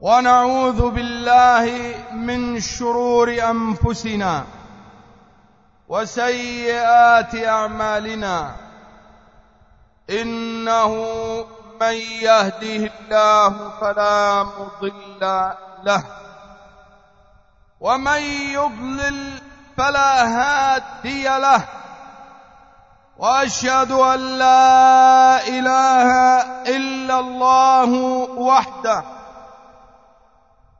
ونعوذ بالله من شرور أنفسنا وسيئات أعمالنا. إنه من يهده الله فلا مضل له. ومن يضلل فلا هادي له. وأشهد أن لا إله إلا الله وحده.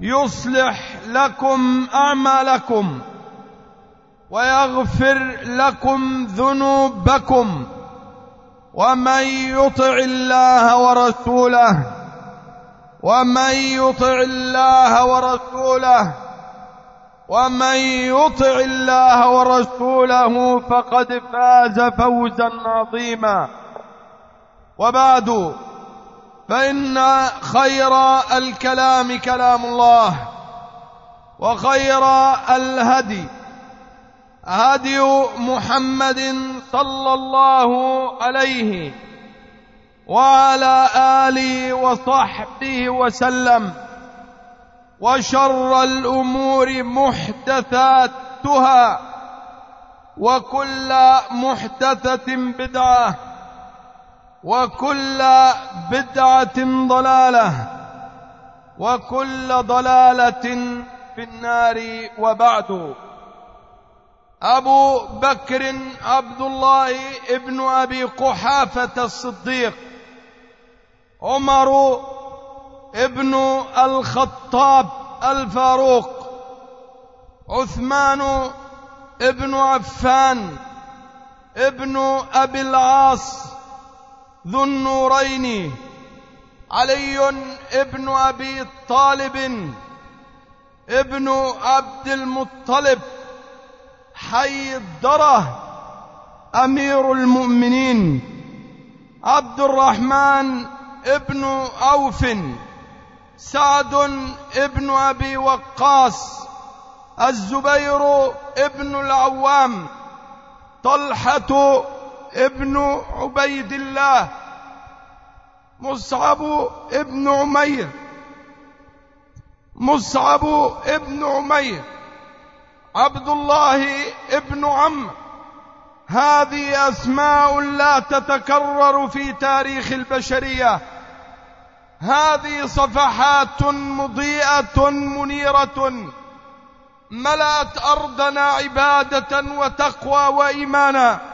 يصلح لكم أعمالكم ويغفر لكم ذنوبكم ومن يطع الله ورسوله ومن يطع الله ورسوله ومن يطع الله ورسوله فقد فاز فوزا عظيما. وبعد فإن خير الكلام كلام الله وخير الهدي هدي محمد صلى الله عليه وعلى آله وصحبه وسلم وشر الأمور محدثاتها وكل محدثة بدعة. وكل بدعة ضلالة وكل ضلالة في النار وبعد. أبو بكر عبد الله ابن أبي قحافة الصديق عمر ابن الخطاب الفاروق عثمان ابن عفان ابن أبي العاص ذو النورين علي ابن أبي طالب ابن عبد المطلب حي الدره أمير المؤمنين عبد الرحمن ابن عوف سعد ابن أبي وقاص الزبير ابن العوام طلحة ابن عبيد الله مصعب ابن عمير مصعب ابن عمير عبد الله ابن عم. هذه أسماء لا تتكرر في تاريخ البشرية. هذه صفحات مضيئة منيرة. ملأت أرضنا عبادة وتقوى وإيمانا.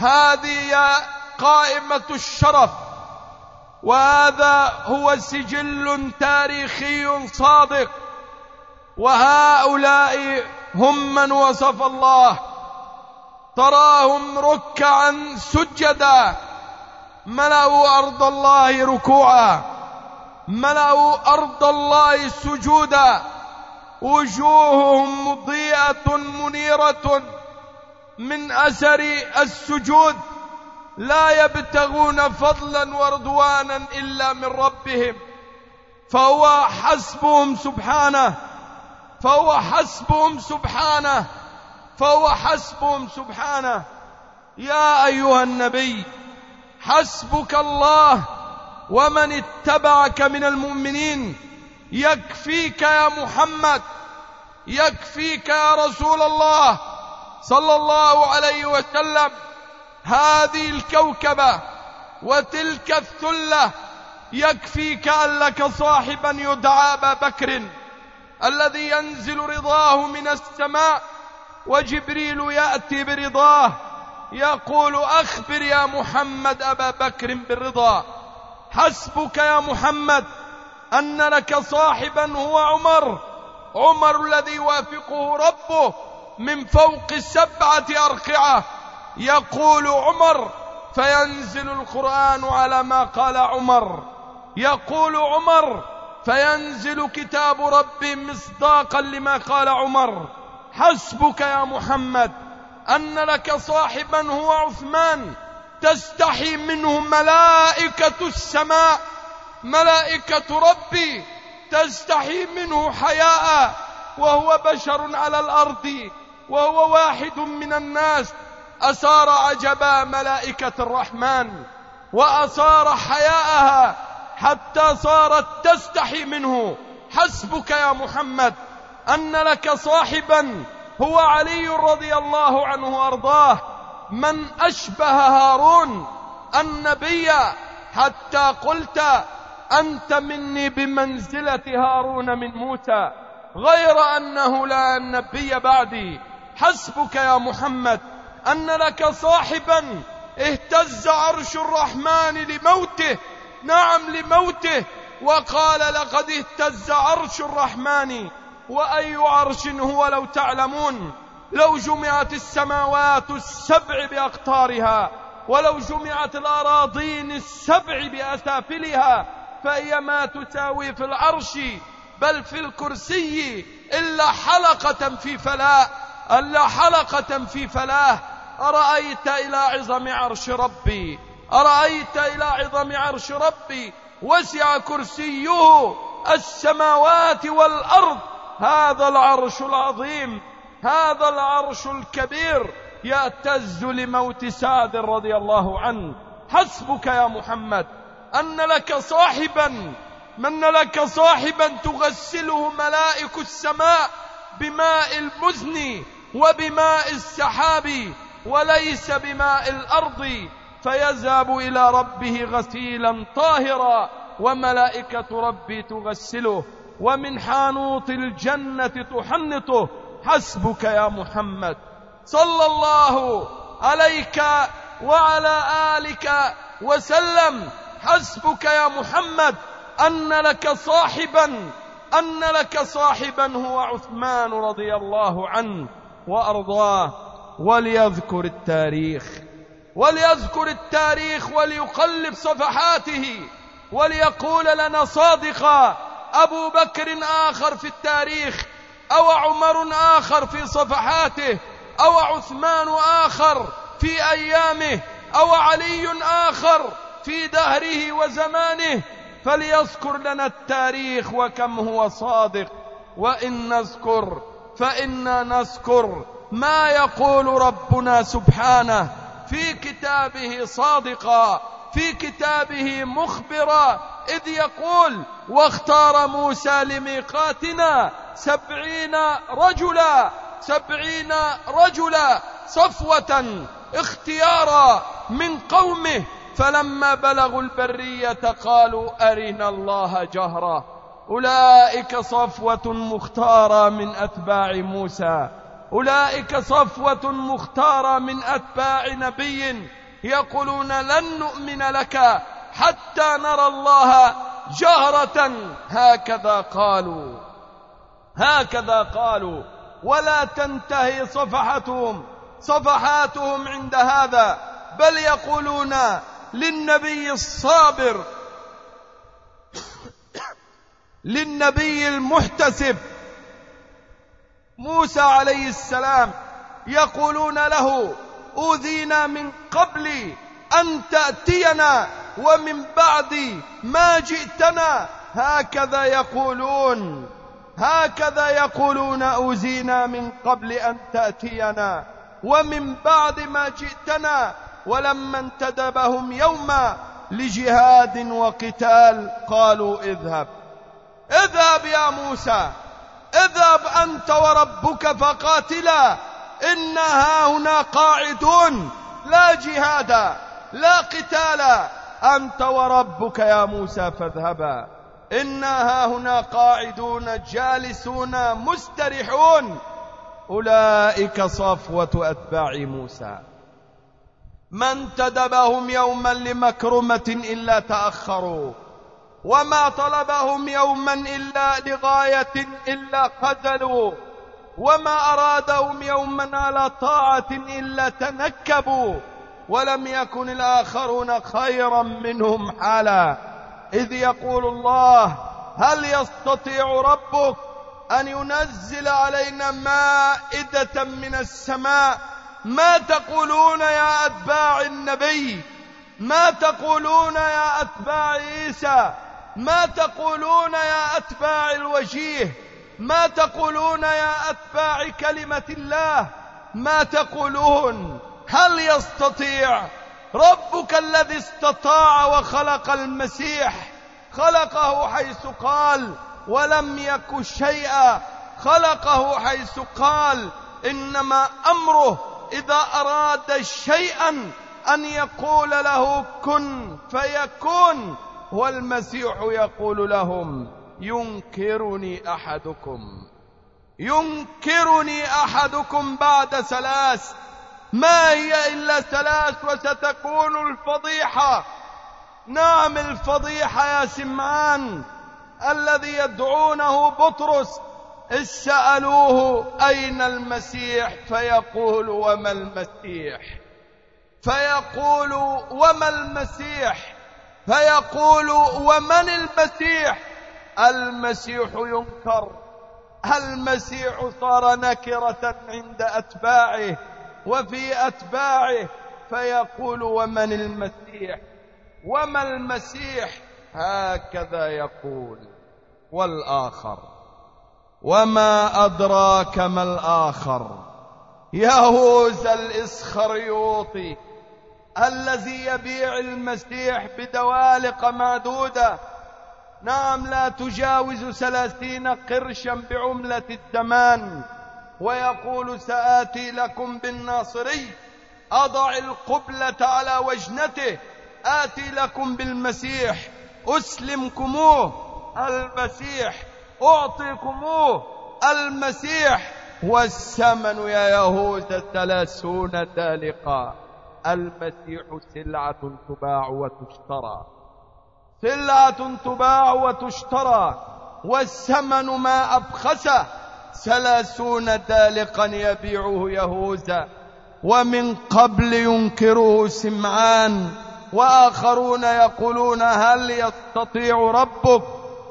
هذه قائمة الشرف وهذا هو سجل تاريخي صادق. وهؤلاء هم من وصف الله. تراهم ركعا سجدا. ملأوا أرض الله ركوعا. ملأوا أرض الله سجودا. وجوههم مضيئة منيرة. من أثر السجود لا يبتغون فضلا ورضوانا إلا من ربهم. فهو حسبهم سبحانه. فهو حسبهم سبحانه. فهو حسبهم سبحانه. يا أيها النبي حسبك الله ومن اتبعك من المؤمنين. يكفيك يا محمد. يكفيك يا رسول الله. صلى الله عليه وسلم هذه الكوكبة وتلك الثلة يكفيك أن لك صاحبا يدعى أبا بكر الذي ينزل رضاه من السماء وجبريل يأتي برضاه يقول أخبر يا محمد أبا بكر بالرضا. حسبك يا محمد أن لك صاحبا هو عمر عمر الذي يوافقه ربه. من فوق سبعة أرقعة. يقول عمر فينزل القرآن على ما قال عمر. يقول عمر فينزل كتاب ربي مصداقا لما قال عمر. حسبك يا محمد أن لك صاحبا هو عثمان. تستحي منه ملائكة السماء. ملائكة ربي تستحي منه حياء. وهو بشر على الأرض. وهو واحد من الناس. أصار عجبا ملائكة الرحمن وأصار حياءها حتى صارت تستحي منه. حسبك يا محمد أن لك صاحبا هو علي رضي الله عنه وأرضاه. من أشبه هارون النبي حتى قلت أنت مني بمنزلة هارون من موسى غير أنه لا نبي بعدي. حسبك يا محمد أن لك صاحبا اهتز عرش الرحمن لموته. نعم لموته. وقال لقد اهتز عرش الرحمن. وأي عرش هو لو تعلمون؟ لو جمعت السماوات السبع بأقطارها ولو جمعت الأراضين السبع بأسافلها فهي ما تساوي في العرش بل في الكرسي إلا حلقة في فلاة إلا حلقة في فلاه؟ أرأيت إلى عظم عرش ربي؟ أرأيت إلى عظم عرش ربي؟ وسع كرسيه السماوات والأرض. هذا العرش العظيم هذا العرش الكبير يأتز لموت سعد رضي الله عنه. حسبك يا محمد أن لك صاحبا من لك صاحبا تغسله ملائك السماء بماء المزن. وبماء السحاب وليس بماء الأرض فيذهب إلى ربه غسيلا طاهرا وملائكة ربي تغسله ومن حانوط الجنة تحنطه. حسبك يا محمد. صلى الله عليك وعلى آلك وسلم. حسبك يا محمد. أن لك صاحبا أن لك صاحبا هو عثمان رضي الله عنه. وأرضاه وليذكر التاريخ وليذكر التاريخ وليقلب صفحاته وليقول لنا صادقا أبو بكر آخر في التاريخ أو عمر آخر في صفحاته أو عثمان آخر في أيامه أو علي آخر في دهره وزمانه فليذكر لنا التاريخ وكم هو صادق وإن نذكر فإنا نذكر ما يقول ربنا سبحانه في كتابه صادقا في كتابه مخبرا إذ يقول واختار موسى لميقاتنا سبعين رجلا سبعين رجلا صفوة اختيارا من قومه فلما بلغوا البرية قالوا أرنا الله جهرا. أولئك صفوة مختارة من أتباع موسى. أولئك صفوة مختارة من أتباع نبي يقولون لن نؤمن لك حتى نرى الله جهرة. هكذا قالوا. هكذا قالوا. ولا تنتهي صفحتهم. صفحاتهم عند هذا. بل يقولون للنبي الصابر للنبي المحتسب. موسى عليه السلام يقولون له أوذينا من قبل أن تأتينا ومن بعد ما جئتنا. هكذا يقولون هكذا يقولون أوزينا من قبل أن تأتينا ومن بعد ما جئتنا ولما انتدبهم يوما لجهاد وقتال قالوا اذهب. اذهب يا موسى. اذهب أنت وربك فقاتلا. إنها هنا قاعدون. لا جهاد لا قتال. أنت وربك يا موسى فاذهبا. إنا هنا قاعدون جالسون مسترحون. أولئك صفوة أتباع موسى. ما انتدبهم يوما لمكرمة إلا تأخروا. وما طلبهم يوما إلا لغاية إلا خذلوا وما أرادهم يوما على طاعة إلا تنكبوا. ولم يكن الآخرون خيرا منهم حالا. إذ يقول الله هل يستطيع ربك أن ينزل علينا مائدة من السماء؟ ما تقولون يا أتباع النبي؟ ما تقولون يا أتباع عيسى؟ ما تقولون يا أتباع الوجيه؟ ما تقولون يا أتباع كلمة الله؟ ما تقولون؟ هل يستطيع؟ ربك الذي استطاع وخلق المسيح خلقه حيث قال ولم يك شيئا. خلقه حيث قال إنما أمره إذا أراد شيئا أن يقول له كن فيكون والمسيح يقول لهم ينكرني أحدكم. ينكرني أحدكم بعد ثلاث. ما هي إلا ثلاث وستكون الفضيحة. نعم الفضيحة يا سمعان الذي يدعونه بطرس. إذ سألوه أين المسيح؟ فيقول وما المسيح؟ فيقول وما المسيح؟ فيقول ومن المسيح؟ المسيح ينكر. المسيح صار نكرة عند أتباعه وفي أتباعه فيقول ومن المسيح؟ وما المسيح؟ هكذا يقول. والآخر وما أدراك ما الآخر؟ يهوذا الإسخريوطي. الذي يبيع المسيح بدوالق معدودة نعم لا تجاوز ثلاثين قرشا بعملة الزمان ويقول سآتي لكم بالناصري أضع القبلة على وجنته آتي لكم بالمسيح أسلمكموه المسيح أعطيكموه المسيح. والثمن يا يهود ثلاثون دالقا. المسيح سلعة تباع وتشترى. سلعة تباع وتشترى والثمن ما أبخسه. ثلاثون دالقا يبيعه يهوذا ومن قبل ينكره سمعان. وآخرون يقولون هل يستطيع ربك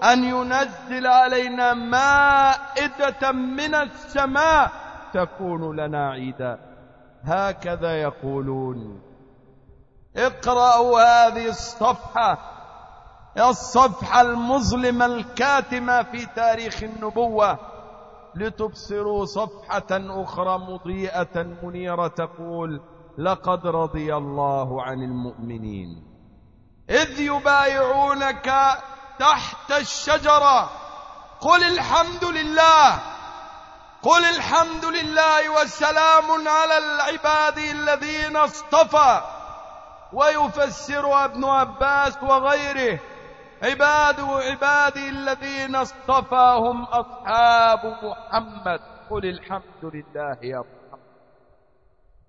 أن ينزل علينا مائدة من السماء تكون لنا عيدا. هكذا يقولون. اقرأوا هذه الصفحة الصفحة المظلمة الكاتمة في تاريخ النبوة لتبصروا صفحة أخرى مضيئة منيرة تقول لقد رضي الله عن المؤمنين. إذ يبايعونك تحت الشجرة قل الحمد لله قل الحمد لله وسلام على العباد الذين اصطفى. ويفسر ابن عباس وغيره عباد عبادي الذين اصطفاهم أصحاب محمد. قل الحمد لله يا محمد.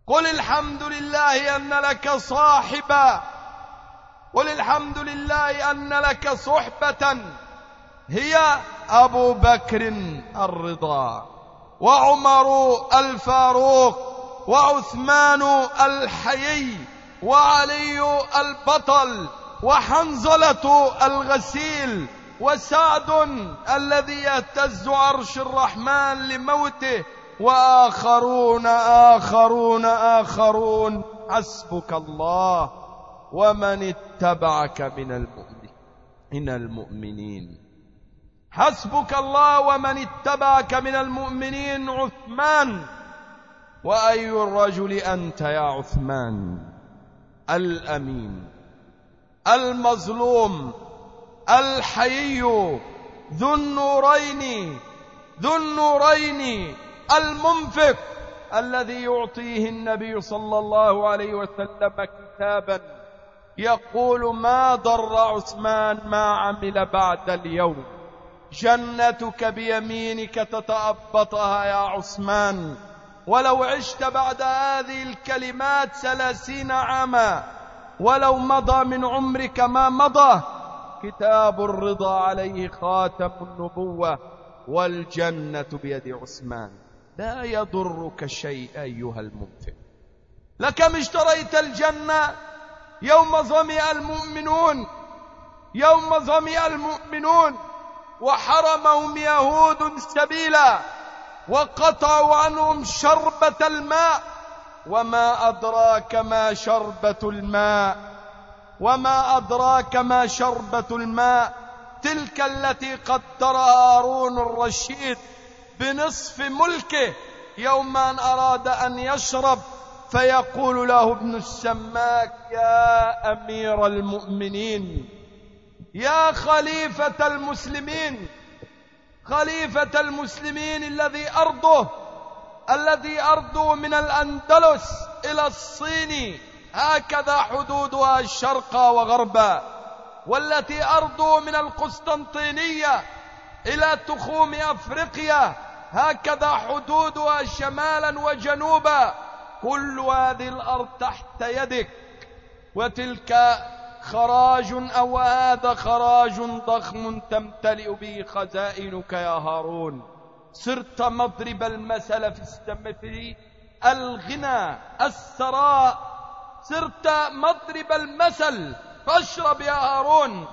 قل الحمد لله أن لك صاحبا. قل الحمد لله أن لك صحبة. هي أبو بكر الرضا. وعمر الفاروق وعثمان الحيي وعلي البطل وحنظلة الغسيل وسعد الذي يهتز عرش الرحمن لموته وآخرون آخرون آخرون حسبك الله ومن اتبعك من المؤمنين من المؤمنين. حسبك الله ومن اتبعك من المؤمنين عثمان. وأي الرجل أنت يا عثمان؟ الأمين المظلوم الحيي ذو النورين ذو النورين المنفق الذي يعطيه النبي صلى الله عليه وسلم كتابا. يقول ما ضر عثمان ما عمل بعد اليوم؟ جنتك بيمينك تتأبطها يا عثمان. ولو عشت بعد هذه الكلمات ثلاثين عاما ولو مضى من عمرك ما مضى كتاب الرضا عليه خاتم النبوة والجنة بيد عثمان. لا يضرك شيء أيها المنفق. لكم اشتريت الجنة يوم ظمئ المؤمنون يوم ظمئ المؤمنون. وحرمهم يهود سبيلا وقطعوا عنهم شربة الماء. وما أدراك ما شربة الماء. وما أدراك ما شربة الماء. تلك التي قدرها هارون الرشيد بنصف ملكه يوم أن أراد أن يشرب. فيقول له ابن السماك يا أمير المؤمنين يا خليفة المسلمين خليفة المسلمين الذي أرضه الذي أرضه من الأندلس إلى الصين هكذا حدودها شرقا وغربا والتي أرضه من القسطنطينية إلى تخوم أفريقيا هكذا حدودها شمالا وجنوبا كل هذه الأرض تحت يدك وتلك خراج أو هذا خراج ضخم تمتلئ به خزائنك يا هارون. صرت مضرب المثل في السمثل الغنى الثراء. صرت مضرب المثل فاشرب يا هارون.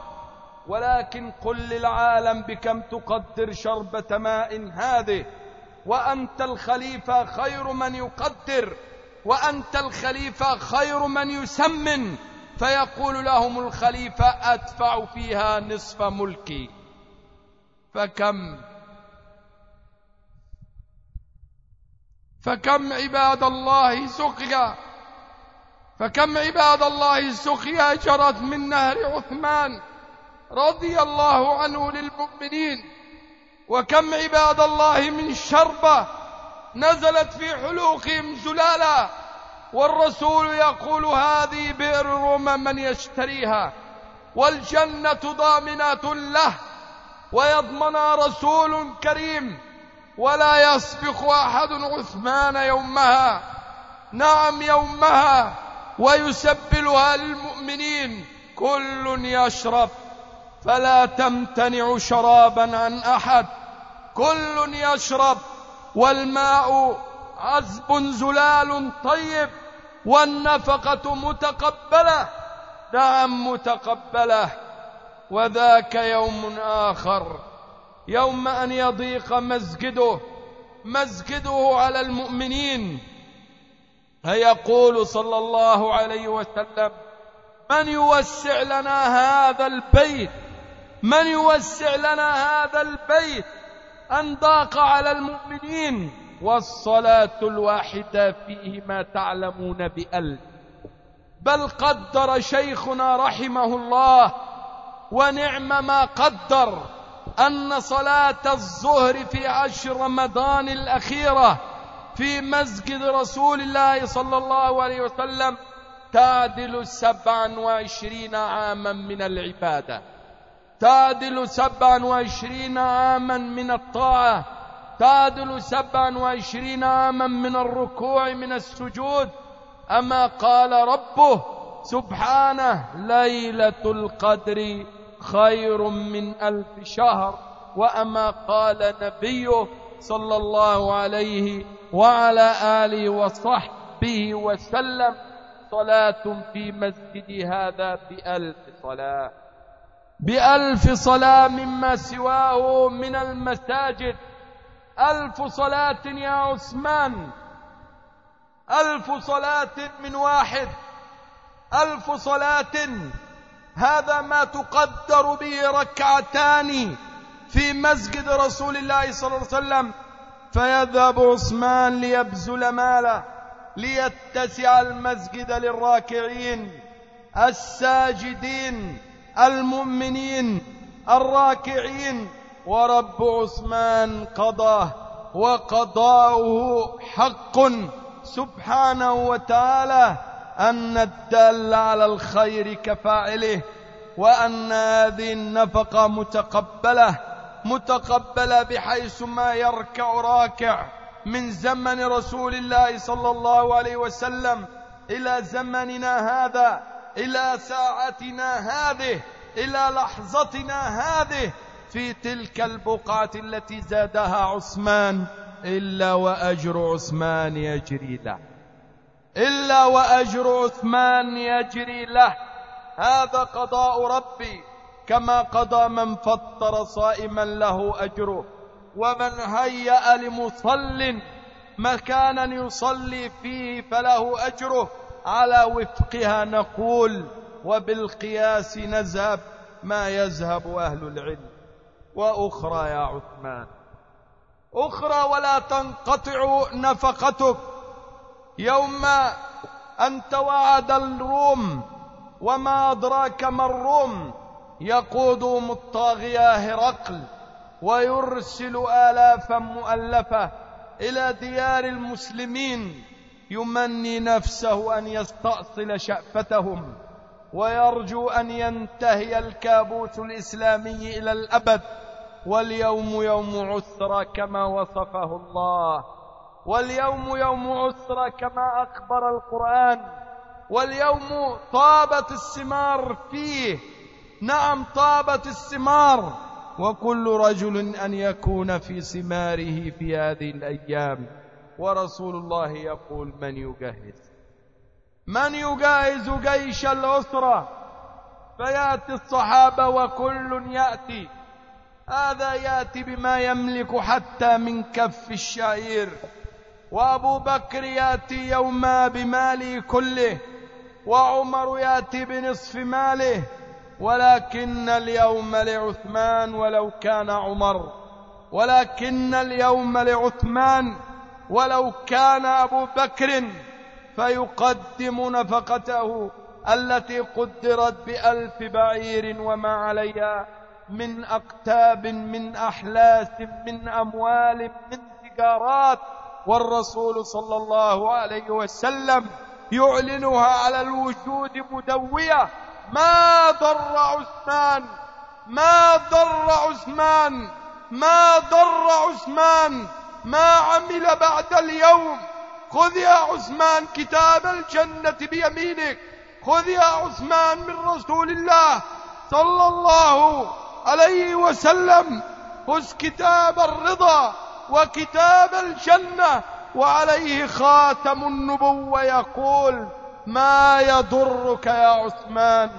ولكن قل للعالم بكم تقدر شربة ماء هذه؟ وأنت الخليفة خير من يقدر وأنت الخليفة خير من يسمن. فيقول لهم الخليفة أدفع فيها نصف ملكي. فكم؟ فكم عباد الله سقيا؟ فكم عباد الله سقيا جرت من نهر عثمان رضي الله عنه للمؤمنين؟ وكم عباد الله من شربة نزلت في حلوقهم زلالا والرسول يقول هذه بئر روما من يشتريها. والجنة ضامنة له. ويضمنها رسول كريم. ولا يسبق أحد عثمان يومها. نعم يومها. ويسبلها للمؤمنين. كل يشرب. فلا تمتنع شرابا عن أحد. كل يشرب. والماء عذب زلال طيب والنفقة متقبلة نعم متقبلة. وذاك يوم آخر يوم أن يضيق مسجده مسجده على المؤمنين. فيقول صلى الله عليه وسلم من يوسع لنا هذا البيت؟ من يوسع لنا هذا البيت أن ضاق على المؤمنين؟ والصلاة الواحدة فيه ما تعلمون بألف. بل قدر شيخنا رحمه الله ونعم ما قدر أن صلاة الظهر في عشر رمضان الأخيرة في مسجد رسول الله صلى الله عليه وسلم تعدل سبعا وعشرين عاما من العبادة. تعدل سبعا وعشرين عاما من الطاعة. تعدل سبعا وعشرين عاما من الركوع من السجود. أما قال ربه سبحانه ليلة القدر خير من ألف شهر. وأما قال نبيه صلى الله عليه وعلى آله وصحبه وسلم صلاة في مسجد هذا بألف صلاة. بألف صلاة مما سواه من المساجد. ألف صلاة يا عثمان. ألف صلاة من واحد. ألف صلاة. هذا ما تقدر به ركعتان في مسجد رسول الله صلى الله عليه وسلم. فيذهب عثمان ليبذل ماله ليتسع المسجد للراكعين الساجدين المؤمنين الراكعين. ورب عثمان قضاه وقضاؤه حق. سبحانه وتعالى أن الدال على الخير كفاعله وأن هذه النفقة متقبلة متقبلة بحيث ما يركع راكع من زمن رسول الله صلى الله عليه وسلم إلى زمننا هذا إلى ساعتنا هذه إلى لحظتنا هذه. في تلك البقعة التي زادها عثمان إلا وأجر عثمان يجري له. إلا وأجر عثمان يجري له. هذا قضاء ربي كما قضى من فطر صائما له أجره. ومن هيأ لمصل مكانا يصلي فيه فله أجره. على وفقها نقول وبالقياس نذهب ما يذهب أهل العلم. وأخرى يا عثمان. أخرى ولا تنقطع نفقتك. يوم أن توعد الروم وما أدراك ما الروم يقودهم الطاغية هرقل ويرسل آلافا مؤلفة إلى ديار المسلمين يمني نفسه أن يستأصل شأفتهم ويرجو أن ينتهي الكابوس الإسلامي إلى الأبد. واليوم يوم عسرة كما وصفه الله. واليوم يوم عسرة كما أخبر القرآن. واليوم طابت الثمار فيه. نعم طابت الثمار وكل رجل أن يكون في ثماره في هذه الأيام. ورسول الله يقول من يجهز؟ من يجهز جيش الأسرة فيأتي الصحابة وكل يأتي. هذا يأتي بما يملك حتى من كف الشعير. وأبو بكر يأتي يوما بماله كله وعمر يأتي بنصف ماله ولكن اليوم لعثمان ولو كان عمر ولكن اليوم لعثمان ولو كان أبو بكر فيقدم نفقته التي قدرت بألف بعير وما عليها. من أقتاب من أحلاس من أموال من تجارات والرسول صلى الله عليه وسلم يعلنها على الوجود مدوية. ما ضر عثمان ما ضر عثمان ما ضر عثمان ما عمل بعد اليوم. خذ يا عثمان كتاب الجنة بيمينك. خذ يا عثمان من رسول الله صلى الله عليه وسلم خذ كتاب الرضا وكتاب الجنة وعليه خاتم النبوة يقول ما يضرك يا عثمان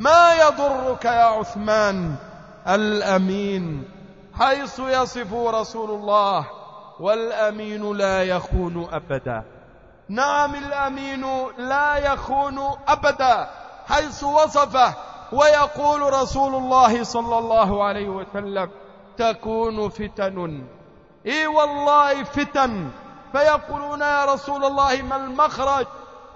ما يضرك يا عثمان الأمين حيث يصف رسول الله والأمين لا يخون أبدا. نعم الأمين لا يخون أبدا حيث وصفه ويقول رسول الله صلى الله عليه وسلم تكون فتن. إي والله فتن. فيقولون يا رسول الله ما المخرج؟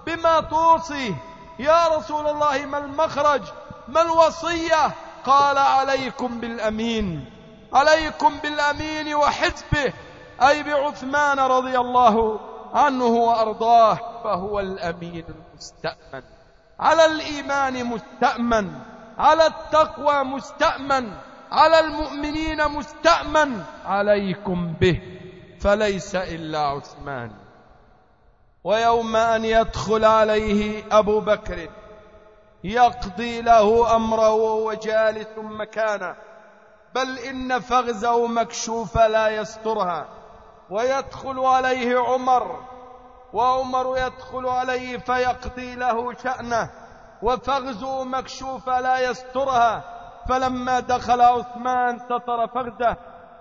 بما توصي. يا رسول الله ما المخرج؟ ما الوصية؟ قال عليكم بالأمين. عليكم بالأمين وحزبه. أي بعثمان رضي الله عنه وأرضاه. فهو الأمين المستأمن. على الإيمان مستأمن على التقوى مستأمن على المؤمنين مستأمن. عليكم به فليس إلا عثمان. ويوم أن يدخل عليه أبو بكر يقضي له أمره وهو جالس مكانه بل إن فغزه مكشوفة لا يسترها. ويدخل عليه عمر وعمر يدخل عليه فيقضي له شأنه وفغزه مكشوفة لا يسترها. فلما دخل عثمان ستر فغزه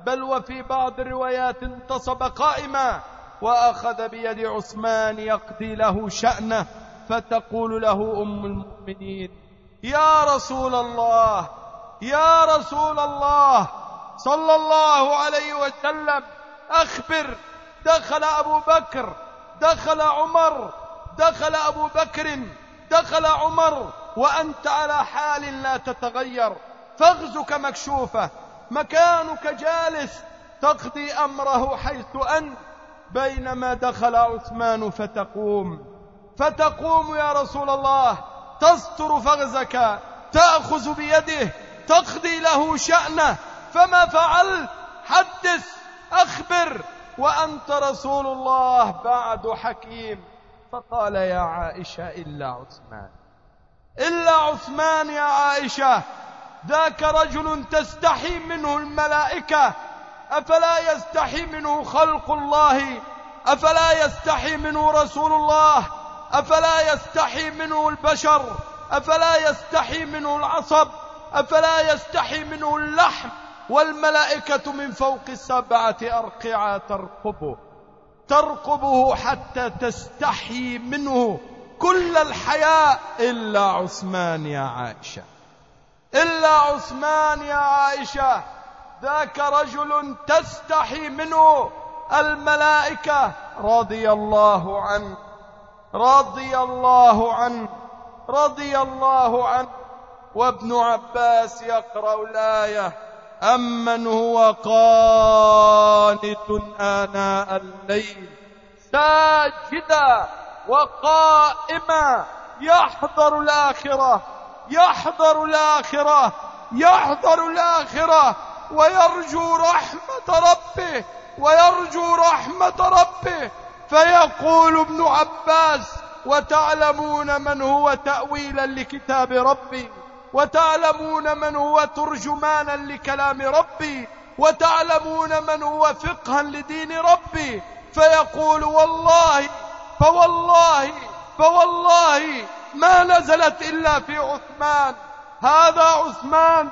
بل وفي بعض الروايات انتصب قائما. وأخذ بيد عثمان يقضي له شأنه فتقول له أم المؤمنين يا رسول الله يا رسول الله صلى الله عليه وسلم أخبر دخل أبو بكر دخل عمر دخل أبو بكر دخل عمر وأنت على حال لا تتغير. فغزك مكشوفة مكانك جالس تقضي أمره حيث أنت بينما دخل عثمان فتقوم. فتقوم يا رسول الله تستر فغزك تأخذ بيده تقضي له شأنه. فما فعلت حدث أخبر. وأنت رسول الله بعد حكيم. فقال يا عائشة إلا عثمان. إلا عثمان يا عائشة ذاك رجل تستحي منه الملائكة. أفلا يستحي منه خلق الله؟ أفلا يستحي منه رسول الله؟ أفلا يستحي منه البشر؟ أفلا يستحي منه العصب؟ أفلا يستحي منه اللحم؟ والملائكة من فوق سبعة أرقعة ترقبه ترقبه حتى تستحي منه كل الحياء إلا عثمان يا عائشة. إلا عثمان يا عائشة ذاك رجل تستحي منه الملائكة رضي الله عنه رضي الله عنه رضي الله عنه. وابن عباس يقرأ الآية أمن هو قانت آناء الليل؟ ساجدا وقائما يحضر الآخرة يحضر الآخرة يحضر الآخرة. ويرجو رحمة ربه ويرجو رحمة ربه. فيقول ابن عباس وتعلمون من هو تأويلا لكتاب ربي؟ وتعلمون من هو ترجمانا لكلام ربي وتعلمون من هو فقها لدين ربي. فيقول والله فوالله فوالله ما نزلت إلا في عثمان. هذا عثمان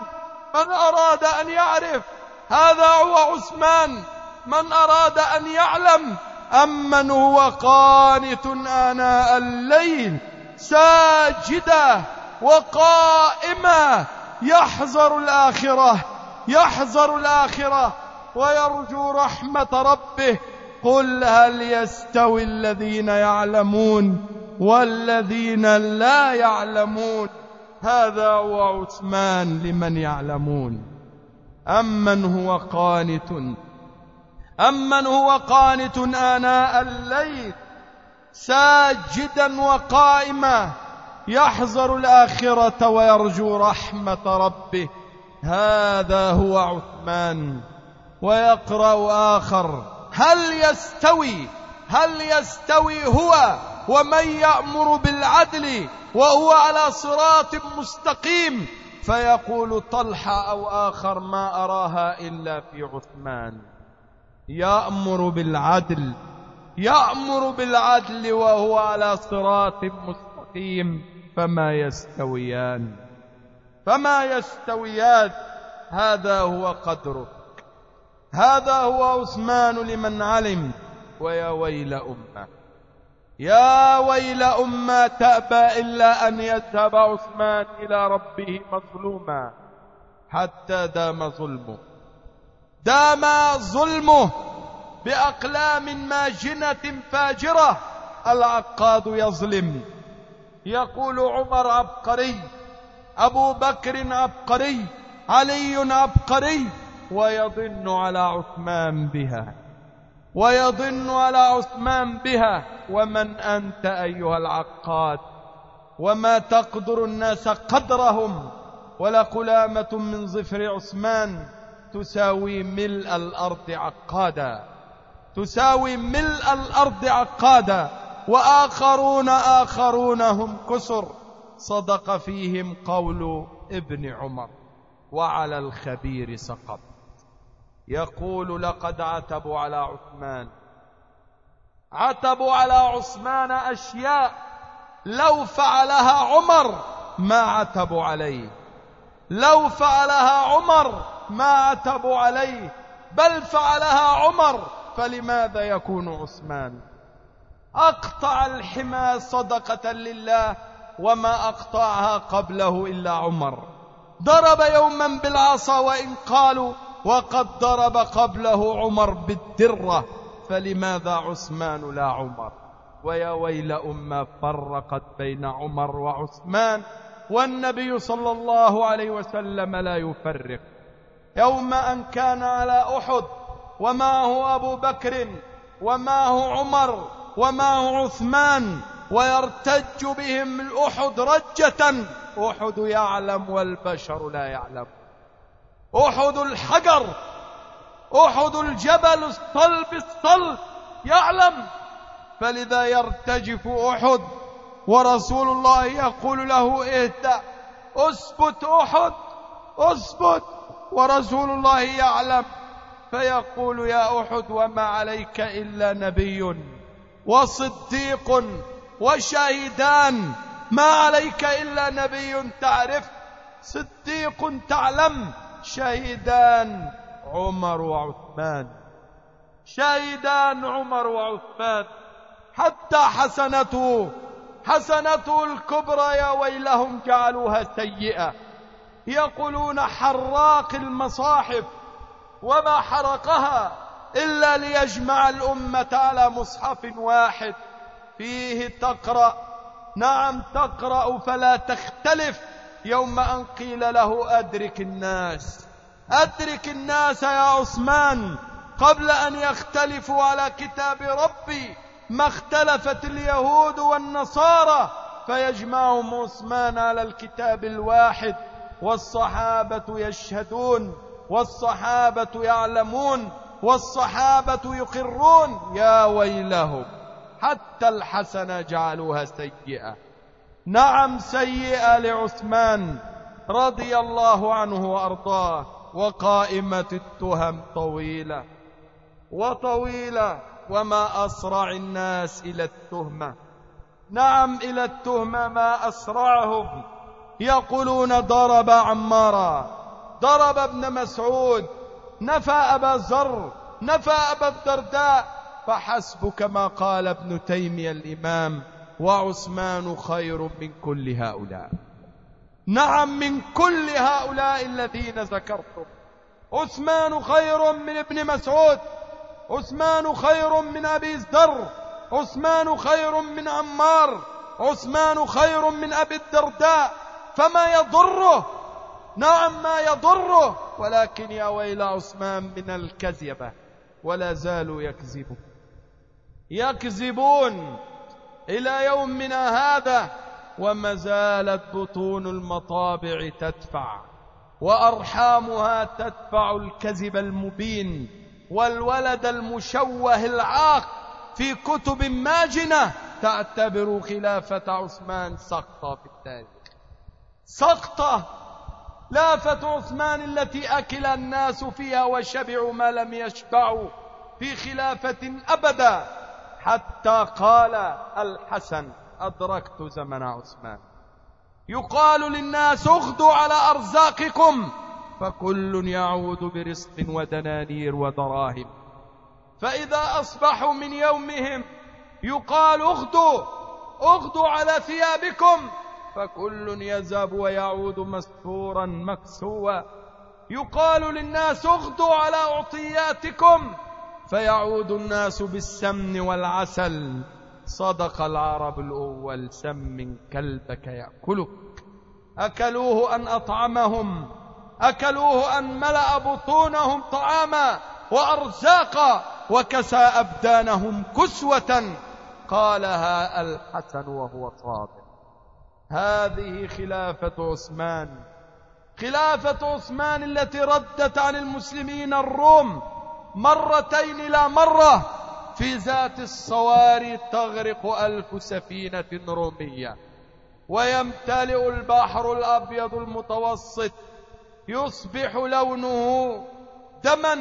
من أراد أن يعرف. هذا هو عثمان من أراد أن يعلم. أمن هو قانت آناء الليل ساجدا وقائما يحذر الآخرة يحذر الآخرة ويرجو رحمة ربه. قل هل يستوي الذين يعلمون والذين لا يعلمون؟ هذا هو عثمان لمن يعلمون. أمن هو قانت أمن هو قانت آناء الليل ساجدا وقائما. يحذر الآخرة ويرجو رحمة ربه. هذا هو عثمان. ويقرأ آخر. هل يستوي؟ هل يستوي هو؟ ومن يأمر بالعدل؟ وهو على صراط مستقيم. فيقول طلحة أو آخر ما أراها إلا في عثمان. يأمر بالعدل. يأمر بالعدل وهو على صراط مستقيم. فما يستويان فما يستويان. هذا هو قدرك. هذا هو عثمان لمن علم. ويا ويل أمة. يا ويل أمة تأبى إلا أن يذهب عثمان إلى ربه مظلوما. حتى دام ظلمه. دام ظلمه بأقلام ماجنة فاجرة العقاد يظلم. يقول عمر عبقري أبو بكر عبقري علي عبقري ويضن على عثمان بها ويضن على عثمان بها ومن أنت أيها العقاد؟ وما تقدر الناس قدرهم؟ ولقلامة من ظفر عثمان تساوي ملء الأرض عقادا تساوي ملء الأرض عقادا. وآخرون آخرون هم كسر. صدق فيهم قول ابن عمر. وعلى الخبير سقط. يقول لقد عتبوا على عثمان. عتبوا على عثمان أشياء. لو فعلها عمر ما عتبوا عليه. لو فعلها عمر ما عتبوا عليه. بل فعلها عمر فلماذا يكون عثمان؟ أقطع الحمى صدقة لله وما أقطعها قبله إلا عمر. ضرب يوما بالعصا وإن قالوا وقد ضرب قبله عمر بالدرة فلماذا عثمان لا عمر؟ ويا ويل أمة فرقت بين عمر وعثمان والنبي صلى الله عليه وسلم لا يفرق. يوم أن كان على أحد ومعه أبو بكر ومعه عمر ومعه عثمان ويرتج بهم الأحد رجة. أحد يعلم والبشر لا يعلم. أحد الحجر أحد الجبل الصلب الصلب يعلم. فلذا يرتجف أحد ورسول الله يقول له اهدأ اثبت أحد اثبت ورسول الله يعلم فيقول يا أحد وما عليك إلا نبي. وصديق وشهيدان. ما عليك إلا نبي تعرف صديق تعلم شهيدان عمر وعثمان. شهيدان عمر وعثمان. حتى حسنته حسنته الكبرى يا ويلهم جعلوها سيئة. يقولون حراق المصاحف وما حرقها. إلا ليجمع الأمة على مصحف واحد. فيه تقرأ. نعم تقرأ فلا تختلف. يوم أن قيل له أدرك الناس. أدرك الناس يا عثمان. قبل أن يختلفوا على كتاب ربي ما اختلفت اليهود والنصارى. فيجمعهم عثمان على الكتاب الواحد. والصحابة يشهدون. والصحابة يعلمون. والصحابة يقرون يا ويلهم حتى الحسنة جعلوها سيئة. نعم سيئة لعثمان رضي الله عنه وأرضاه وقائمة التهم طويلة وطويلة وما أسرع الناس إلى التهمة. نعم إلى التهمة ما أسرعهم. يقولون ضرب عمارا ضرب ابن مسعود نفى أبا ذر نفى أبا الدرداء فحسبك ما قال ابن تيمية الإمام وعثمان خير من كل هؤلاء. نعم من كل هؤلاء الذين ذكرتم. عثمان خير من ابن مسعود عثمان خير من أبي ذر عثمان خير من عمار عثمان خير من أبي الدرداء. فما يضره نعم ما يضره ولكن يا ويل عثمان من الكذبة ولا زالوا يكذبون. يكذبون إلى يومنا هذا وما زالت بطون المطابع تدفع وأرحامها تدفع الكذب المبين والولد المشوه العاق في كتب ماجنة تعتبر خلافة عثمان سقطة في التاريخ. سقطة لافة عثمان التي أكل الناس فيها وشبعوا ما لم يشبعوا في خلافة أبدا حتى قال الحسن أدركت زمن عثمان. يقال للناس اغدوا على أرزاقكم فكل يعود برزق ودنانير ودراهم. فإذا أصبحوا من يومهم يقال اغدوا اغدوا على ثيابكم. فكل يذهب ويعود مستورا مكسوا يقال للناس اغدوا على أعطياتكم فيعود الناس بالسمن والعسل. صدق العرب الأول سم كلبك يأكلك. أكلوه أن أطعمهم أكلوه أن ملأ بطونهم طعاما وأرزاقا وكسى أبدانهم كسوة. قالها الحسن وهو صادق. هذه خلافة عثمان. خلافة عثمان التي ردت عن المسلمين الروم مرتين لا مرة في ذات الصواري تغرق ألف سفينة رومية. ويمتلئ البحر الأبيض المتوسط. يصبح لونه دما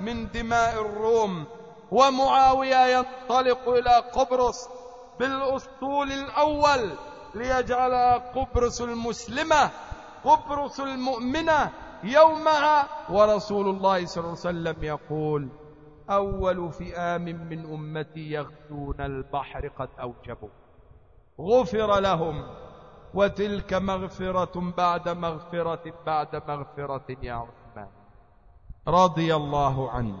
من دماء الروم. ومعاوية ينطلق إلى قبرص بالأسطول الأول ليجعلها قبرص المسلمة قبرص المؤمنة يومها. ورسول الله صلى الله عليه وسلم يقول أول فئام من أمتي يغزون البحر قد أوجبوا. غفر لهم. وتلك مغفرة بعد مغفرة بعد مغفرة يا عثمان. رضي الله عنه.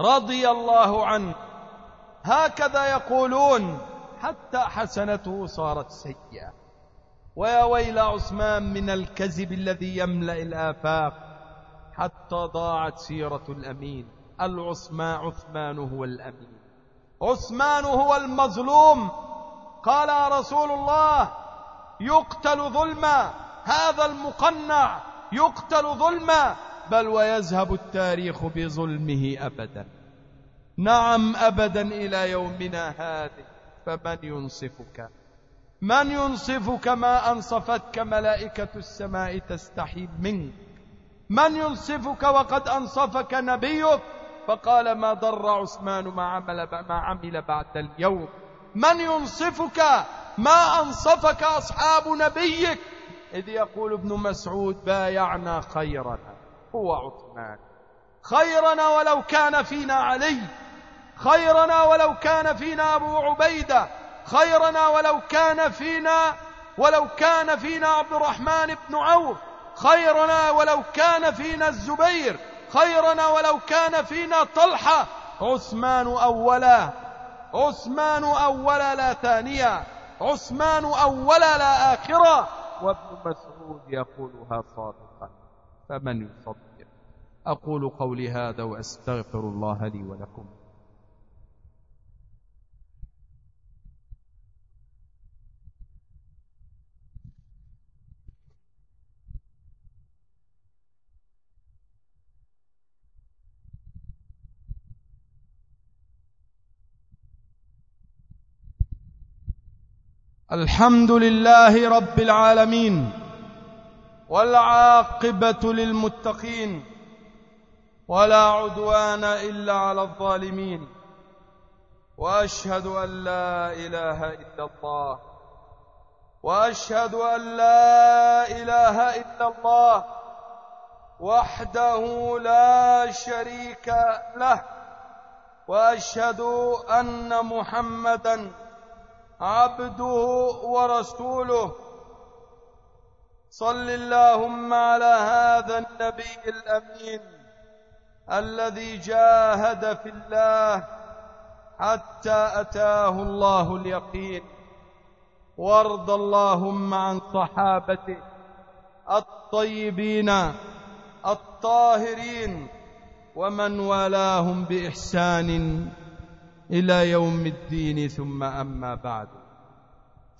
رضي الله عنه. هكذا يقولون. حتى حسنته صارت سيئة. ويا ويل عثمان من الكذب الذي يملأ الآفاق حتى ضاعت سيرة الأمين. العثمان عثمان هو الأمين. عثمان هو المظلوم. قال رسول الله يقتل ظلما. هذا المقنع يقتل ظلما. بل ويذهب التاريخ بظلمه أبدا. نعم أبدا إلى يومنا هذا فمن ينصفك؟ من ينصفك ما أنصفتك ملائكة السماء تستحي منك. من ينصفك وقد أنصفك نبيك؟ فقال ما ضر عثمان ما عمل, ما عمل بعد اليوم. من ينصفك ما أنصفك أصحاب نبيك؟ إذ يقول ابن مسعود بايعنا خيرنا هو عثمان. خيرنا ولو كان فينا علي. خيرنا ولو كان فينا أبو عبيدة. خيرنا ولو كان فينا ولو كان فينا عبد الرحمن بن عوف. خيرنا ولو كان فينا الزبير. خيرنا ولو كان فينا طلحة. عثمان أولا عثمان أولا لا ثانيا عثمان أولا لا آخرا وابن مسعود يقولها صادقا. فمن يصدق؟ أقول قولي هذا وأستغفر الله لي ولكم. الحمد لله رب العالمين والعاقبة للمتقين ولا عدوان إلا على الظالمين وأشهد أن لا إله إلا الله وأشهد أن لا إله إلا الله وحده لا شريك له وأشهد أن محمدًا عبده ورسوله. صل اللهم على هذا النبي الأمين الذي جاهد في الله حتى أتاه الله اليقين. وارض اللهم عن صحابته الطيبين الطاهرين ومن والاهم بإحسان. إلى يوم الدين ثم أما بعد.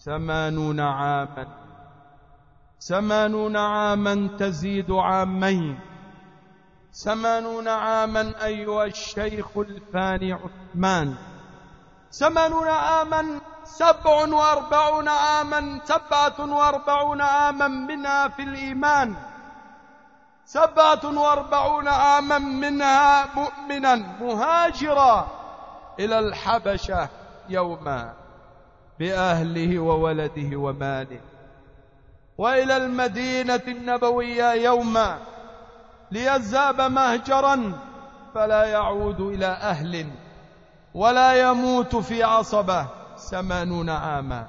ثمانون عاما. ثمانون عاما تزيد عامين. ثمانون عاما أيها الشيخ الفاني عثمان. ثمانون عاما سبع وأربعون عاما سبعة وأربعون عاما منها في الإيمان. سبعة وأربعون عاما منها مؤمنا مهاجرا. إلى الحبشة يوما بأهله وولده وماله. وإلى المدينة النبوية يوما ليذهب مهجرا فلا يعود إلى أهل ولا يموت في عصبة ثمانون عاما.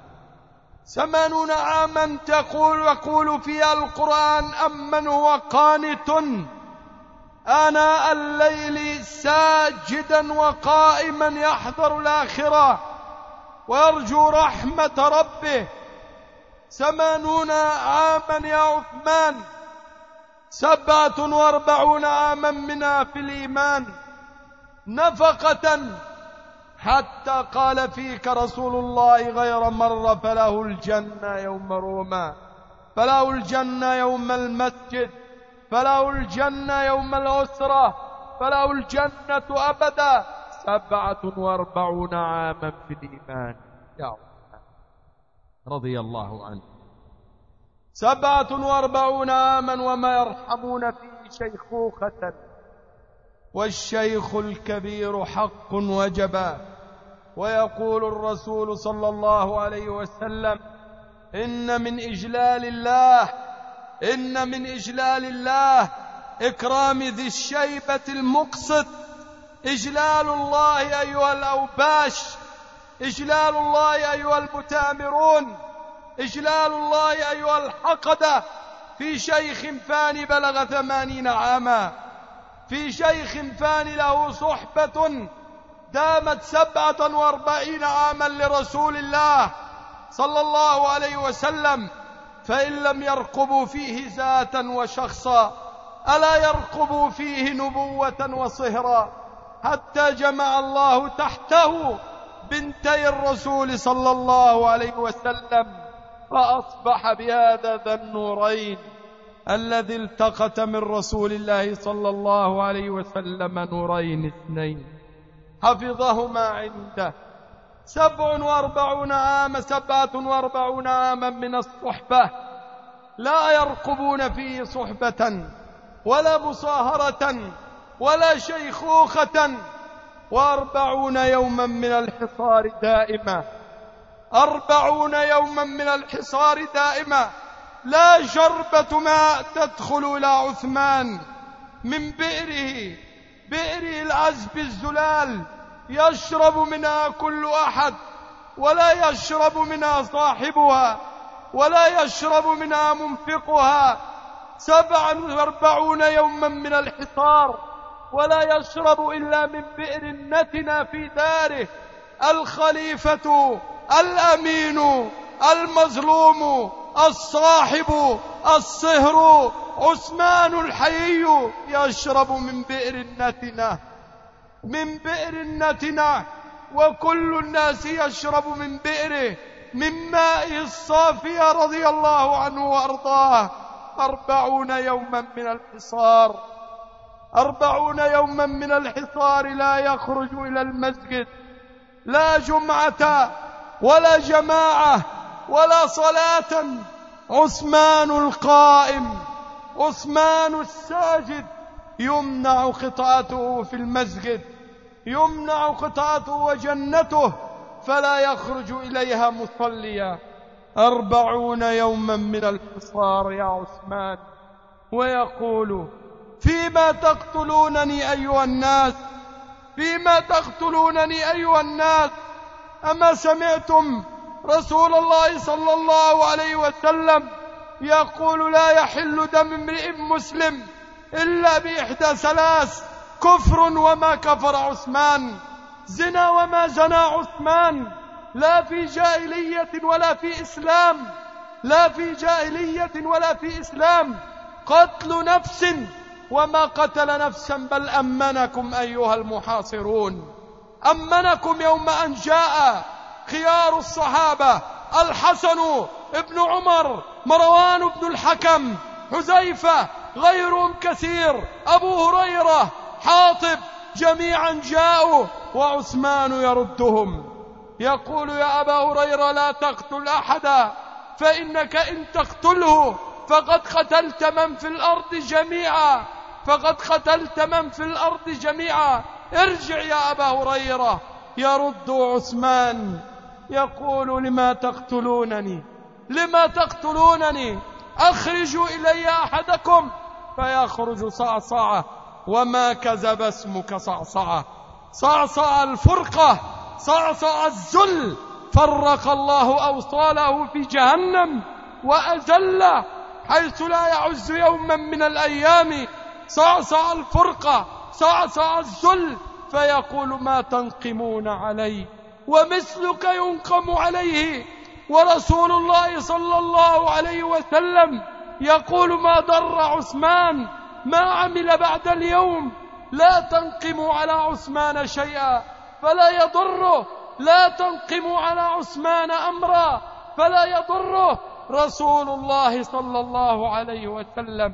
ثمانون عاما تقول يقول فيها القرآن أمن هو قانت آناء الليل ساجدا وقائما يحذر الآخرة ويرجو رحمة ربه. ثمانون عاما يا عثمان. سبعة وأربعون عاما منا في الإيمان. نفقة. حتى قال فيك رسول الله غير مرة فله الجنة يوم روما فله الجنة يوم المسجد. فله الجنة يوم الأسرة فله الجنة أبدا. سبعة وأربعون عاما في الإيمان. يا رضي الله عنه. سبعة وأربعون عاما وما يرحمون فيه شيخوخة. والشيخ الكبير حق وجبا ويقول الرسول صلى الله عليه وسلم إن من إجلال الله إن من إجلال الله إكرام ذي الشيبة المقسط. إجلال الله أيها الأوباش. إجلال الله أيها المتامرون. إجلال الله أيها الحقدة. في شيخ فاني بلغ ثمانين عاما. في شيخ فاني له صحبة دامت سبعة وأربعين عاما لرسول الله صلى الله عليه وسلم. فإن لم يرقبوا فيه ذاتا وشخصا ألا يرقبوا فيه نبوة وصهرا حتى جمع الله تحته بنتي الرسول صلى الله عليه وسلم فأصبح بهذا ذا النورين الذي التقت من رسول الله صلى الله عليه وسلم نورين اثنين. حفظهما عنده. سبع وأربعون عاما سبعة وأربعون عاما من الصحبة. لا يرقبون فيه صحبة ولا مصاهرة ولا شيخوخة. وأربعون يوما من الحصار دائما. أربعون يوما من الحصار دائما. لا شربة ماء تدخل إلى عثمان من بئره بئره العزب الزلال. يشرب منها كل أحد ولا يشرب منها صاحبها ولا يشرب منها منفقها. سبعا وأربعون يوما من الحصار ولا يشرب إلا من بئر نتنا في داره. الخليفة الأمين المظلوم الصاحب الصهر عثمان الحيي يشرب من بئر النتنة من بئر النتنة وكل الناس يشرب من بئره من ماء الصافية رضي الله عنه وأرضاه. أربعون يوما من الحصار أربعون يوما من الحصار لا يخرج إلى المسجد. لا جمعة ولا جماعة ولا صلاة. عثمان القائم عثمان الساجد يمنع قطعته في المسجد. يمنع قطعته وجنته فلا يخرج إليها مصليا. أربعون يوما من الحصار يا عثمان. ويقول فيما تقتلونني أيها الناس؟ فيما تقتلونني أيها الناس؟ أما سمعتم رسول الله صلى الله عليه وسلم يقول لا يحل دم امرئ مسلم إلا بإحدى ثلاث. كفر وما كفر عثمان. زنا وما زنى عثمان. لا في جاهلية ولا في إسلام. لا في جاهلية ولا في إسلام. قتل نفس وما قتل نفسا بل أمنكم أيها المحاصرون. أمنكم يوم أن جاء خيار الصحابة. الحسن ابن عمر مروان بن الحكم حذيفة غيرهم كثير أبو هريرة حاطب جميعا جاءوا وعثمان يردهم. يقول يا أبا هريرة لا تقتل أحدا فإنك إن تقتله فقد قتلت من في الأرض جميعا فقد قتلت من في الأرض جميعا. ارجع يا أبا هريرة يرد عثمان. يقول لما تقتلونني؟ لما تقتلونني؟ أخرجوا إلي أحدكم؟ فيخرج صعصعة وما كذب اسمك صعصعة. صعصع الفرقة صعصع الذل. فرق الله أوصاله في جهنم وأذل حيث لا يعز يوما من الأيام. صعصع الفرقة صعصع الذل. فيقول ما تنقمون علي ومثلك ينقم عليه. ورسول الله صلى الله عليه وسلم يقول ما ضر عثمان ما عمل بعد اليوم. لا تنقموا على عثمان شيئا. فلا يضره. لا تنقموا على عثمان أمرا. فلا يضره. رسول الله صلى الله عليه وسلم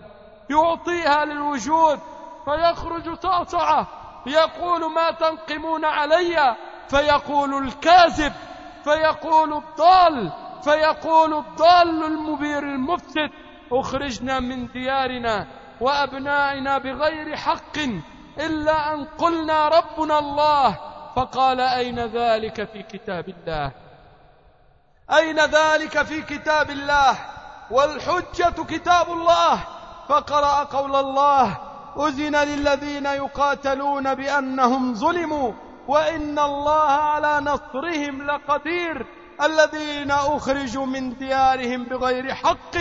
يعطيها للوجود فيخرج صعصعة يقول ما تنقمون علي؟ فيقول الكاذب. فيقول الضال. فيقول الضال المبير المفسد. أخرجنا من ديارنا. وأبنائنا بغير حق إلا أن قلنا ربنا الله فقال أين ذلك في كتاب الله؟ أين ذلك في كتاب الله؟ والحجة كتاب الله. فقرأ قول الله أذن للذين يقاتلون بأنهم ظلموا وإن الله على نصرهم لقدير. الذين أخرجوا من ديارهم بغير حق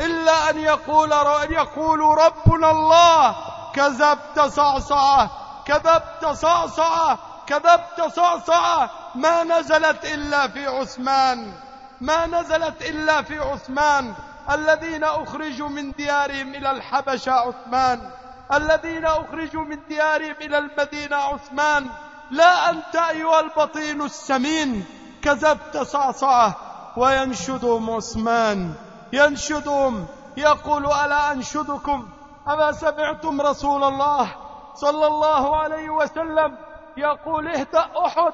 إلا أن يقول أن يقولوا ربنا الله كذبت صعصعة كذبت صعصعة كذبت صعصعة. ما نزلت إلا في عثمان ما نزلت إلا في عثمان. الذين أخرجوا من ديارهم إلى الحبشة عثمان. الذين أخرجوا من ديارهم إلى المدينة عثمان. لا أنت أيها البطين السمين كذبت صعصعة وينشدهم عثمان. ينشدهم يقول ألا أنشدكم؟ أما سمعتم رسول الله صلى الله عليه وسلم يقول اهدأ أحد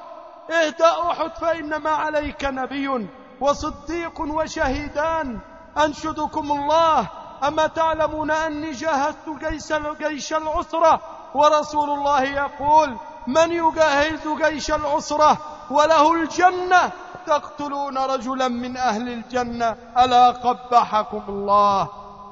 اهدأ أحد فإنما عليك نبي وصديق وشهيدان أنشدكم الله؟ أما تعلمون أني جاهدت جيش, جيش العسرة؟ ورسول الله يقول من يجهز جيش العسرة؟ وله الجنة. تقتلون رجلا من أهل الجنة ألا قبحكم الله؟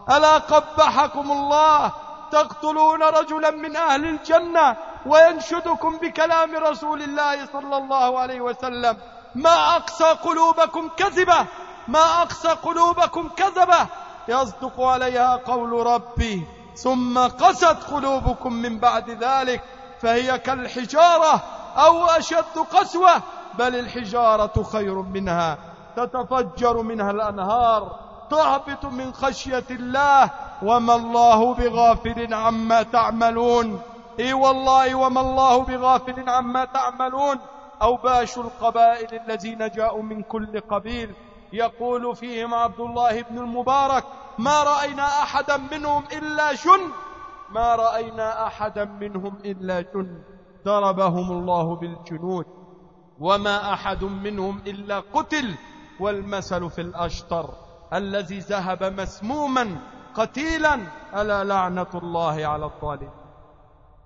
ألا قبحكم الله؟ تقتلون رجلا من أهل الجنة وينشدكم بكلام رسول الله صلى الله عليه وسلم. ما أقسى قلوبكم كذبة؟ ما أقسى قلوبكم كذبة؟ يصدق عليها قول ربي. ثم قست قلوبكم من بعد ذلك فهي كالحجارة أو أشد قسوة. بل الحجارة خير منها تتفجر منها الأنهار تهبط من خشية الله وما الله بغافل عما تعملون. إي والله وما الله بغافل عما تعملون. أوباش القبائل الذين جاءوا من كل قبيل. يقول فيهم عبد الله بن المبارك ما رأينا أحدا منهم إلا جن. ما رأينا أحدا منهم إلا جند ضربهم الله بالجنود. وما أحد منهم إلا قتل والمثل في الأشطر. الذي ذهب مسموما قتيلا ألا لعنة الله على الظالمين.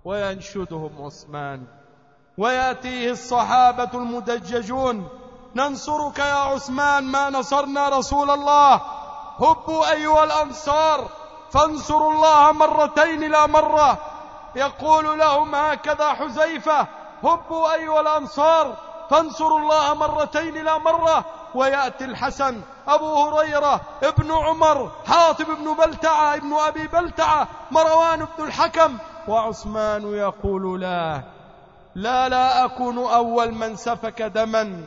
وينشدهم عثمان. ويأتيه الصحابة المدججون. ننصرك يا عثمان ما نصرنا رسول الله. هبوا أيها الأنصار فانصروا الله مرتين لا مرة. يقول لهم هكذا حذيفة هبوا أيها الأنصار. فانصروا الله مرتين لا مرة ويأتي الحسن أبو هريرة ابن عمر حاطب بن بلتعة ابن أبي بلتعة مروان بن الحكم وعثمان يقول لا لا لا أكون أول من سفك دما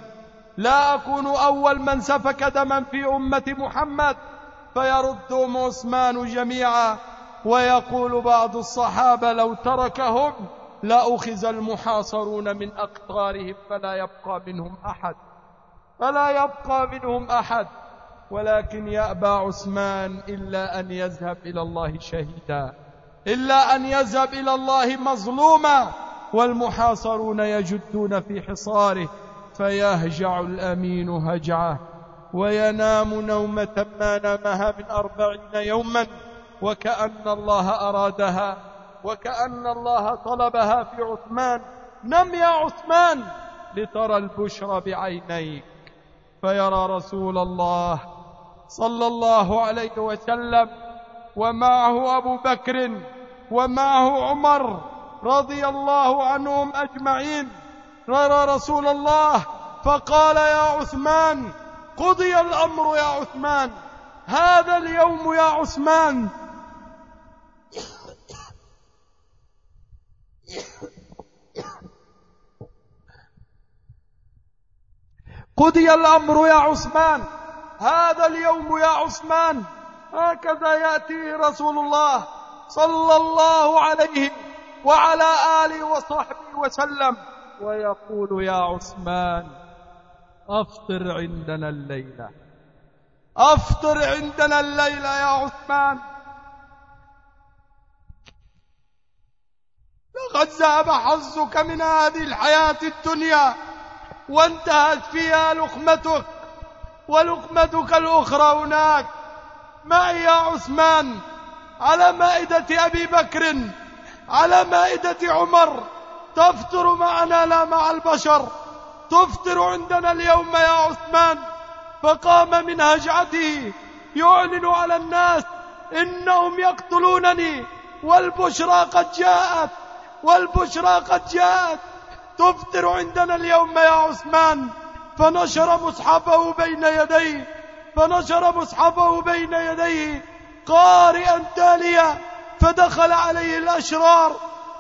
لا أكون أول من سفك دما في أمة محمد فيردهم عثمان جميعا ويقول بعض الصحابة لو تركهم لأخذ المحاصرون من أقطارهم فلا يبقى منهم أحد. فلا يبقى منهم أحد. ولكن يأبى عثمان إلا أن يذهب إلى الله شهيدا. إلا أن يذهب إلى الله مظلوما. والمحاصرون يجدون في حصاره فيهجع الأمين هجعه وينام نومة ما نامها من أربعين يوما وكأن الله أرادها. وكأن الله طلبها في عثمان. نم يا عثمان لترى البشرى بعينيك. فيرى رسول الله صلى الله عليه وسلم ومعه أبو بكر ومعه عمر رضي الله عنهم أجمعين. يرى رسول الله فقال يا عثمان قضي الأمر يا عثمان. هذا اليوم يا عثمان قضي الأمر يا عثمان. هذا اليوم يا عثمان. هكذا يأتي رسول الله صلى الله عليه وعلى آله وصحبه وسلم ويقول يا عثمان أفطر عندنا الليلة. أفطر عندنا الليلة يا عثمان. لقد ذهب حظك من هذه الحياة الدنيا وانتهت فيها لقمتك ولقمتك الأخرى هناك. معي يا عثمان؟ على مائدة أبي بكر على مائدة عمر تفطر معنا لا مع البشر. تفطر عندنا اليوم يا عثمان. فقام من هجعته يعلن على الناس إنهم يقتلونني والبشرى قد جاءت. والبشرى قد جاءت تفطر عندنا اليوم يا عثمان. فنشر مصحفه بين يديه فنشر مصحفه بين يديه. قارئا تاليا فدخل عليه الأشرار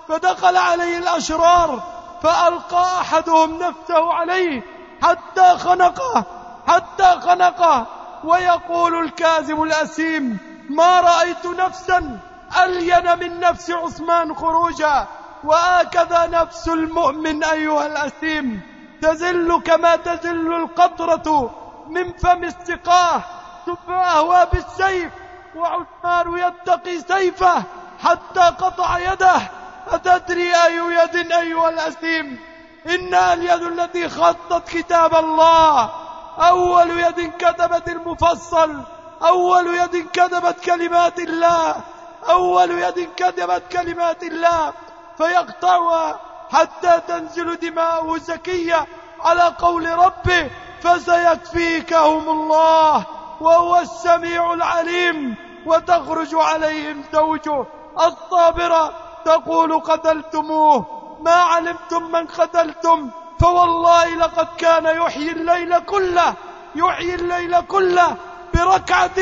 فدخل عليه الأشرار فألقى أحدهم نفسه عليه حتى خنقه حتى خنقه. ويقول الكاذب الأسيم ما رأيت نفسا ألين من نفس عثمان خروجا. وهكذا نفس المؤمن أيها الأسيم تزل كما تزل القطرة من فم السقاة ثم أهوى بالسيف وعثمان يتقي سيفه حتى قطع يده. أتدري أي يد أيها الأسيم إنها اليد التي خطت كتاب الله. أول يد كتبت المفصل. أول يد كتبت كلمات الله. أول يد كتبت كلمات الله. فيقطعها حتى تنزل دماؤه زكية على قول ربه فسيكفيكهم الله وهو السميع العليم وتخرج عليهم زوجه الصابرة تقول قتلتموه. ما علمتم من قتلتم؟ فوالله لقد كان يحيي الليل كله يحيي الليل كله بركعة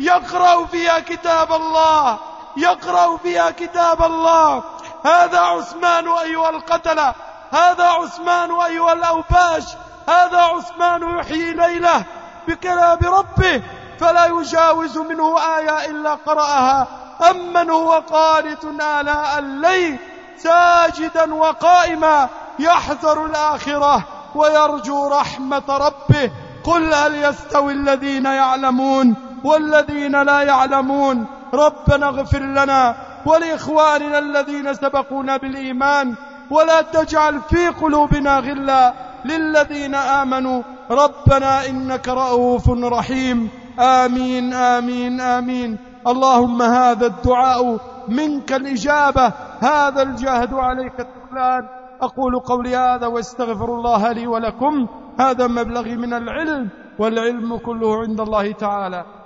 يقرأ فيها كتاب الله يقرأ فيها كتاب الله. هذا عثمان أيها القتلة هذا عثمان أيها الأوباش هذا عثمان يحيي ليلة بكلام ربه فلا يجاوز منه آية إلا قرأها. أمن هو قانت آلاء الليل ساجدا وقائما يحذر الآخرة ويرجو رحمة ربه. قل هل يستوي الذين يعلمون والذين لا يعلمون؟ ربنا اغفر لنا ولإخواننا الذين سبقونا بالإيمان ولا تجعل في قلوبنا غلا للذين آمنوا. ربنا إنك رؤوف رحيم. آمين آمين آمين. اللهم هذا الدعاء منك الإجابة هذا الجهد عليك التقلان أقول قولي هذا واستغفر الله لي ولكم. هذا مبلغي من العلم والعلم كله عند الله تعالى.